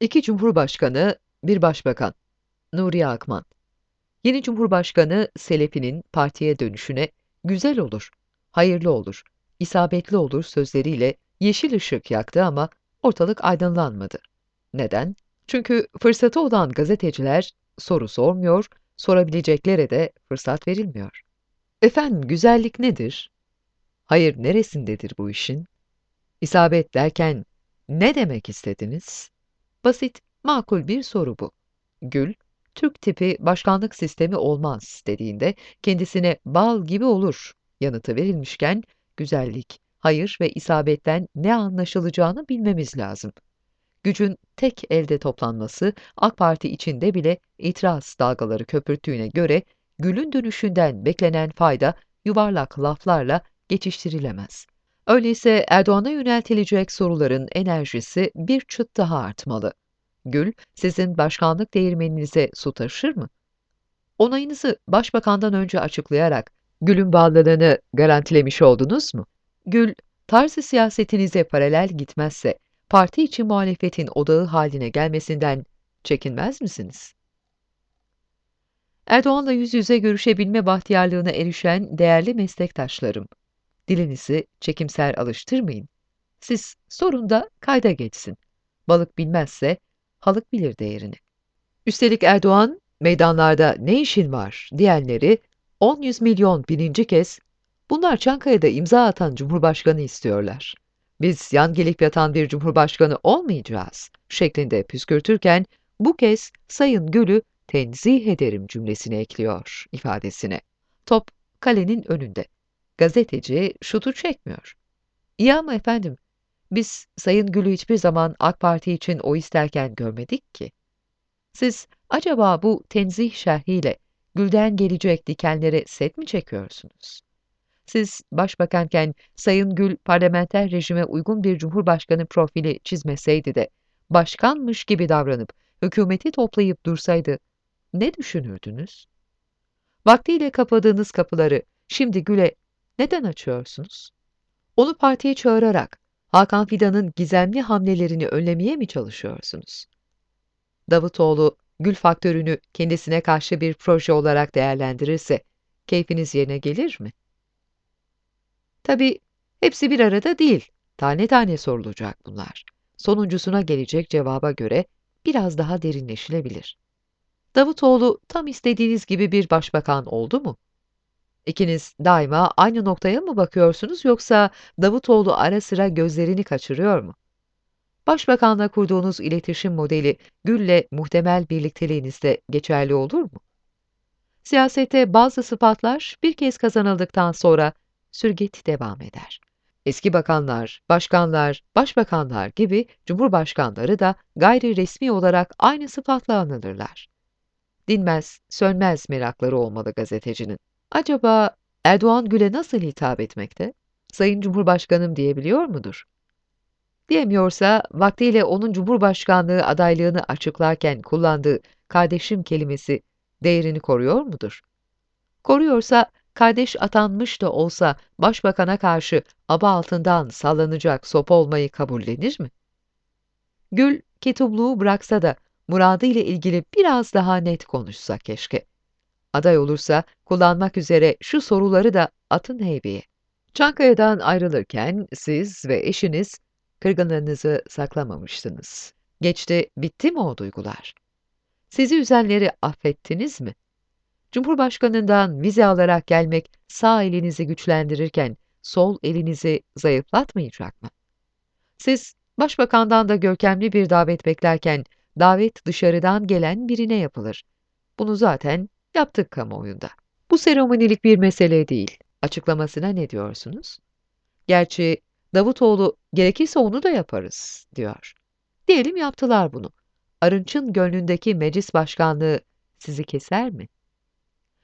İki Cumhurbaşkanı, bir Başbakan. Nuriye Akman. Yeni Cumhurbaşkanı Selefi'nin partiye dönüşüne güzel olur, hayırlı olur, isabetli olur sözleriyle yeşil ışık yaktı ama ortalık aydınlanmadı. Neden? Çünkü fırsatı olan gazeteciler soru sormuyor, sorabileceklere de fırsat verilmiyor. Efendim güzellik nedir? Hayır neresindedir bu işin? İsabet derken ne demek istediniz? Basit, makul bir soru bu. Gül, Türk tipi başkanlık sistemi olmaz dediğinde kendisine bal gibi olur yanıtı verilmişken güzellik, hayır ve isabetten ne anlaşılacağını bilmemiz lazım. Gücün tek elde toplanması AK Parti içinde bile itiraz dalgaları köpürttüğüne göre Gül'ün dönüşünden beklenen fayda yuvarlak laflarla geçiştirilemez. Öyleyse Erdoğan'a yöneltilecek soruların enerjisi bir çıt daha artmalı. Gül, sizin başkanlık değirmeninize su taşır mı? Onayınızı başbakandan önce açıklayarak Gül'ün bağlılığını garantilemiş oldunuz mu? Gül, tarzı siyasetinize paralel gitmezse, parti içi muhalefetin odağı haline gelmesinden çekinmez misiniz? Erdoğan'la yüz yüze görüşebilme bahtiyarlığına erişen değerli meslektaşlarım, dilinizi çekimser alıştırmayın. Siz sorun da kayda geçsin. Balık bilmezse halık bilir değerini. Üstelik Erdoğan, meydanlarda ne işin var diyenleri 10-100 milyon bininci kez bunlar Çankaya'da imza atan Cumhurbaşkanı istiyorlar. Biz yan gelip yatan bir Cumhurbaşkanı olmayacağız şeklinde püskürtürken bu kez Sayın Gül'ü tenzih ederim cümlesini ekliyor ifadesine. Top kalenin önünde. Gazeteci şutu çekmiyor. İyi ama efendim, biz Sayın Gül'ü hiçbir zaman AK Parti için o isterken görmedik ki. Siz acaba bu tenzih şerhiyle Gül'den gelecek dikenlere set mi çekiyorsunuz? Siz başbakanken Sayın Gül parlamenter rejime uygun bir cumhurbaşkanı profili çizmeseydi de başkanmış gibi davranıp hükümeti toplayıp dursaydı ne düşünürdünüz? Vaktiyle kapadığınız kapıları şimdi Gül'e neden açıyorsunuz? Onu partiye çağırarak Hakan Fidan'ın gizemli hamlelerini önlemeye mi çalışıyorsunuz? Davutoğlu, Gül faktörünü kendisine karşı bir proje olarak değerlendirirse keyfiniz yerine gelir mi? Tabii hepsi bir arada değil, tane tane sorulacak bunlar. Sonuncusuna gelecek cevaba göre biraz daha derinleşilebilir. Davutoğlu tam istediğiniz gibi bir başbakan oldu mu? İkiniz daima aynı noktaya mı bakıyorsunuz yoksa Davutoğlu ara sıra gözlerini kaçırıyor mu? Başbakanla kurduğunuz iletişim modeli Gül'le muhtemel birlikteliğinizde geçerli olur mu? Siyasette bazı sıfatlar bir kez kazanıldıktan sonra sürget devam eder. Eski bakanlar, başkanlar, başbakanlar gibi cumhurbaşkanları da gayri resmi olarak aynı sıfatla anılırlar. Dinmez, sönmez merakları olmalı gazetecinin. Acaba Erdoğan Gül'e nasıl hitap etmekte? Sayın Cumhurbaşkanım diyebiliyor mudur? Diyemiyorsa vaktiyle onun Cumhurbaşkanlığı adaylığını açıklarken kullandığı kardeşim kelimesi değerini koruyor mudur? Koruyorsa kardeş atanmış da olsa başbakana karşı aba altından sallanacak sopa olmayı kabullenir mi? Gül ketubluğu bıraksa da muradı ile ilgili biraz daha net konuşsa keşke. Aday olursa kullanmak üzere şu soruları da atın heybeye. Çankaya'dan ayrılırken siz ve eşiniz kırgınlığınızı saklamamıştınız. Geçti, bitti mi o duygular? Sizi üzenleri affettiniz mi? Cumhurbaşkanından vize alarak gelmek sağ elinizi güçlendirirken sol elinizi zayıflatmayacak mı? Siz başbakandan da görkemli bir davet beklerken davet dışarıdan gelen birine yapılır. Bunu zaten yaptık kamuoyunda. Bu seremonilik bir mesele değil. Açıklamasına ne diyorsunuz? Gerçi Davutoğlu gerekirse onu da yaparız diyor. Diyelim yaptılar bunu. Arınç'ın gönlündeki meclis başkanlığı sizi keser mi?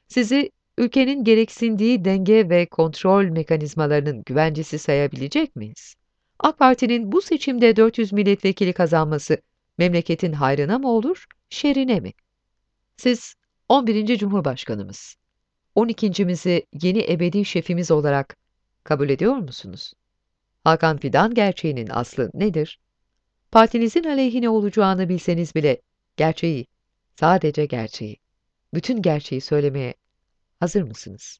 Sizi ülkenin gereksindiği denge ve kontrol mekanizmalarının güvencesi sayabilecek miyiz? AK Parti'nin bu seçimde 400 milletvekili kazanması memleketin hayrına mı olur, şerine mi? Siz 11. Cumhurbaşkanımız. 12.mizi yeni ebedi şefimiz olarak kabul ediyor musunuz? Hakan Fidan gerçeğinin aslı nedir? Partinizin aleyhine olacağını bilseniz bile gerçeği, sadece gerçeği, bütün gerçeği söylemeye hazır mısınız?